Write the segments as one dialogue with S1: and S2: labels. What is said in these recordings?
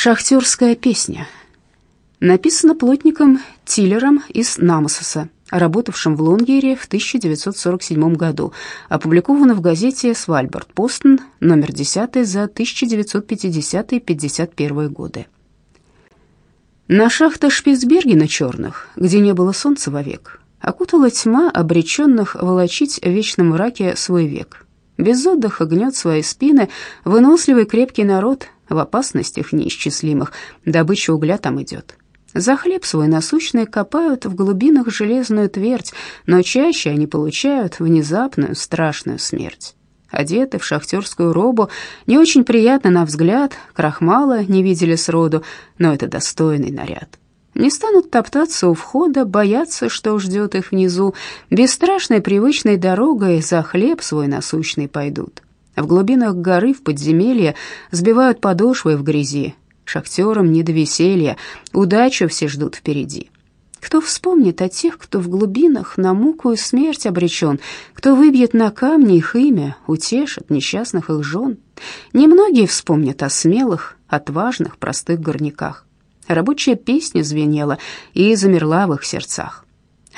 S1: Шахтерская песня. Написана плотником Тиллером из Намасоса, работавшим в Лонгере в 1947 году. Опубликована в газете «Свальбард Постон», номер 10 за 1950-51 годы. На шахтах Шпицбергена черных, где не было солнца вовек, окутала тьма обреченных волочить в вечном мраке свой век. Без отдыха гнет свои спины выносливый крепкий народ — в опасностях неисчислимых, добыча угля там идет. За хлеб свой насущный копают в глубинах железную твердь, но чаще они получают внезапную страшную смерть. Одеты в шахтерскую робу, не очень приятно на взгляд, крахмала не видели сроду, но это достойный наряд. Не станут топтаться у входа, бояться, что ждет их внизу, бесстрашной привычной дорогой за хлеб свой насущный пойдут. В глубинах горы, в подземелье, сбивают подошвы в грязи. Шахтерам не до веселья, удачу все ждут впереди. Кто вспомнит о тех, кто в глубинах на муку и смерть обречен, кто выбьет на камни их имя, утешит несчастных их жен? Немногие вспомнят о смелых, отважных, простых горняках. Рабочая песня звенела и замерла в их сердцах.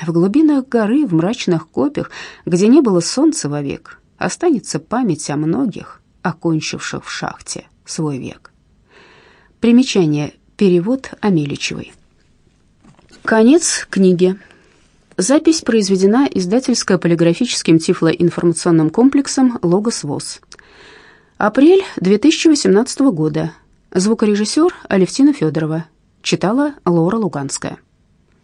S1: В глубинах горы, в мрачных копях, где не было солнца вовек, останется память о многих, окончивших в шахте свой век. Примечание. Перевод Амеличевой. Конец книги. Запись произведена издательско-полиграфическим тифлоинформационным комплексом «Логос ВОЗ». Апрель 2018 года. Звукорежиссер Алевтина Федорова. Читала Лора Луганская.